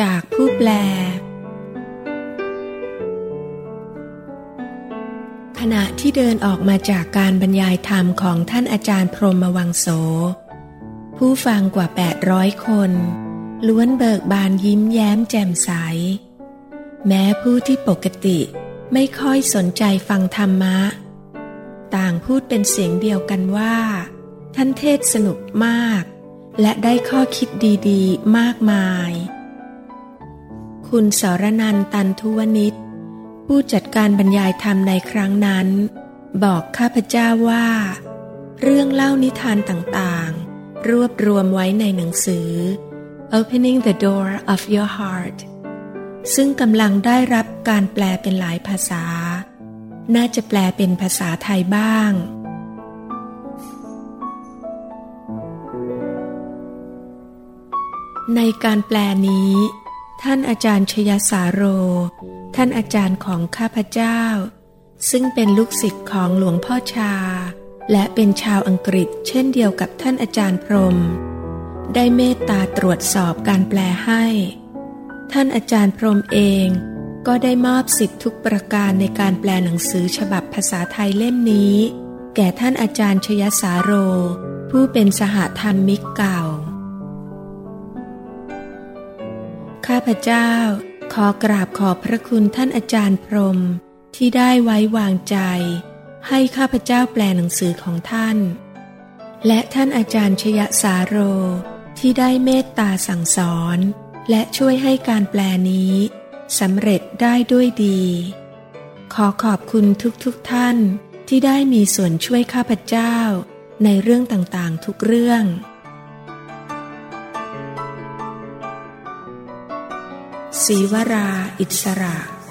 จากผู้แปล ขณะที่เดินออกมาจากการบรรยายธรรมของท่านอาจารย์พรหมวังโส ผู้ฟังกว่า 800 คน ล้วนเบิกบานยิ้มแย้มแจ่มใส แม้ผู้ที่ปกติไม่ค่อยสนใจฟังธรรมะ ต่างพูดเป็นเสียงเดียวกันว่า ท่านเทศสนุกมาก และได้ข้อคิดดีๆ มากมาย คุณสารนันตันทุวนิชผู้จัดการบรรยายธรรมในครั้งนั้น บอกข้าพเจ้าว่า เรื่องเล่านิทานต่างๆ รวบรวมไว้ในหนังสือ Opening the Door of Your Heart ซึ่งกำลังได้รับการแปลเป็นหลายภาษา น่าจะแปลเป็นภาษาไทยบ้างในการแปลนี้ ท่านอาจารย์ชยสาโร ท่านอาจารย์ของข้าพเจ้า ซึ่งเป็นลูกศิษย์ของหลวงพ่อชา และเป็นชาวอังกฤษเช่นเดียวกับท่านอาจารย์พรม ได้เมตตาตรวจสอบการแปลให้ ท่านอาจารย์พรมเองก็ได้มอบสิทธิทุกประการในการแปลหนังสือฉบับภาษาไทยเล่มนี้ แก่ท่านอาจารย์ชยสาโร ผู้เป็นสหธรรมิกเก่า ข้าพเจ้า ขอกราบขอบพระคุณท่านอาจารย์พรม ที่ได้ไว้วางใจ ให้ข้าพเจ้าแปลหนังสือของท่าน และท่านอาจารย์ชยสาโร ที่ได้เมตตาสั่งสอน และช่วยให้การแปลนี้สำเร็จได้ด้วยดี ขอขอบคุณทุกๆทท่านที่ได้มีส่วนช่วยข้าพเจ้า ในเรื่องต่างๆทุกเรื่อง ศีวรา อิสระ